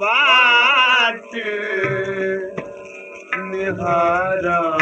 वाट निहारा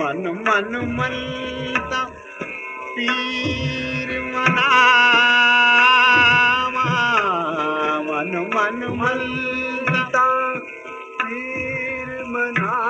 मन मन मलता पीर मनावा मन मन मलता पीर मनावा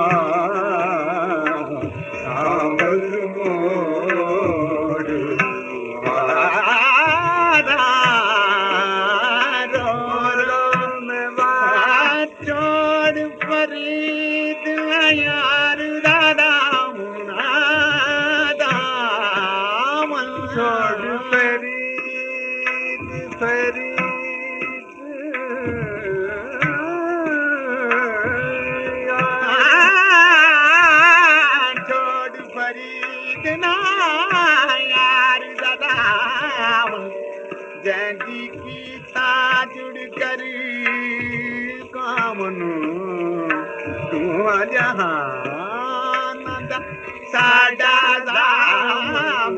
छोड़ फरीद फरीद छोड़ फरीद ना यार दादा जैदी की जुड़ कर कामनु तू जहान दाम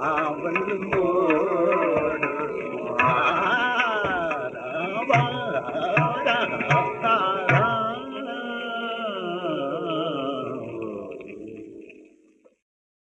அவன்